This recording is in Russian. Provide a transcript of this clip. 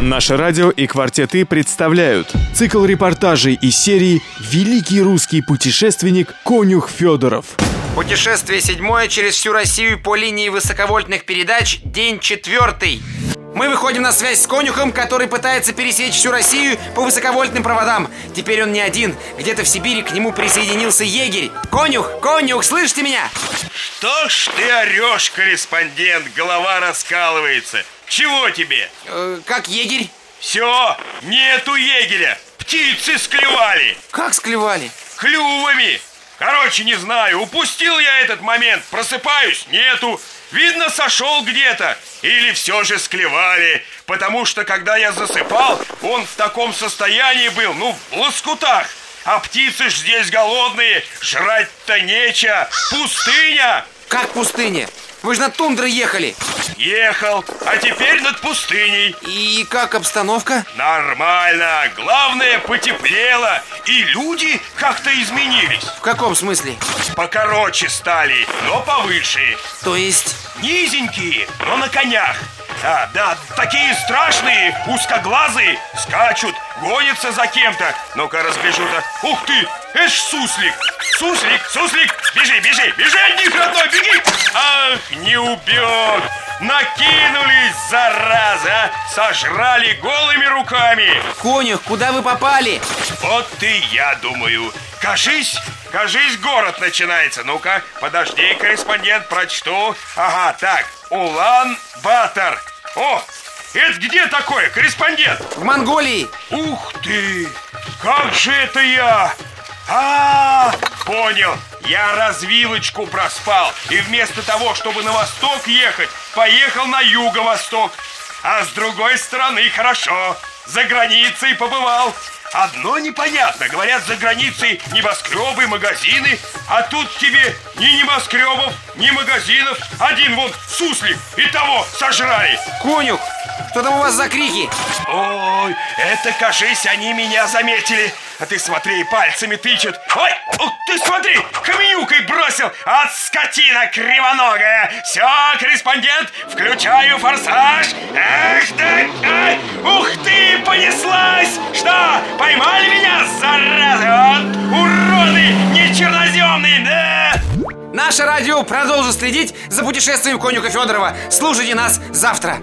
Наше радио и «Квартеты» представляют цикл репортажей из серии «Великий русский путешественник Конюх Федоров». Путешествие седьмое через всю Россию по линии высоковольтных передач, день четвертый. Мы выходим на связь с конюхом, который пытается пересечь всю Россию по высоковольтным проводам. Теперь он не один. Где-то в Сибири к нему присоединился егерь. Конюх, конюх, слышите меня? Что ж ты орешь, корреспондент? Голова раскалывается. Чего тебе? Э, как егерь? Все, нету егеря. Птицы склевали. Как склевали? Клювами. Короче, не знаю, упустил я этот момент. Просыпаюсь, нету. Видно, сошел где-то. Или все же склевали. Потому что, когда я засыпал, он в таком состоянии был, ну, в лоскутах. А птицы ж здесь голодные, жрать-то нечего. Пустыня. Как пустыня? Вы же над тундрой ехали. Ехал, а теперь над пустыней. И как обстановка? Нормально. Главное, потеплело. И люди как-то изменились. В каком смысле? Покороче стали, но повыше. То есть... Низенькие, но на конях. А, да, такие страшные, узкоглазые, скачут, гонятся за кем-то. Ну-ка, разбежу-то. Ух ты, ж суслик. Суслик, суслик, бежи, бежи, бежи от них, родной, беги. Ах, не убег. Накинулись, зараза, сожрали голыми руками. Конюх, куда вы попали? Вот и я думаю. Кажись, кажись, город начинается. Ну-ка, подожди, корреспондент, прочту. Ага, так, Улан-Батор. О, это где такое, корреспондент? В Монголии. Ух ты, как же это я? А, понял. Я развилочку проспал. И вместо того, чтобы на восток ехать, поехал на юго-восток. А с другой стороны хорошо. За границей побывал. Одно непонятно. Говорят, за границей небоскребы, магазины. А тут тебе ни небоскребов, ни магазинов. Один вот суслик. И того сожрали. Конюх, что там у вас за крики? Ой, это, кажись, они меня заметили. А ты смотри, пальцами тычут. Ой, ух, ты смотри, каменюкой бросил. От скотина кривоногая. Все, корреспондент, включаю форсаж. Эх Наше радио продолжит следить за путешествием конюха Федорова. Слушайте нас завтра.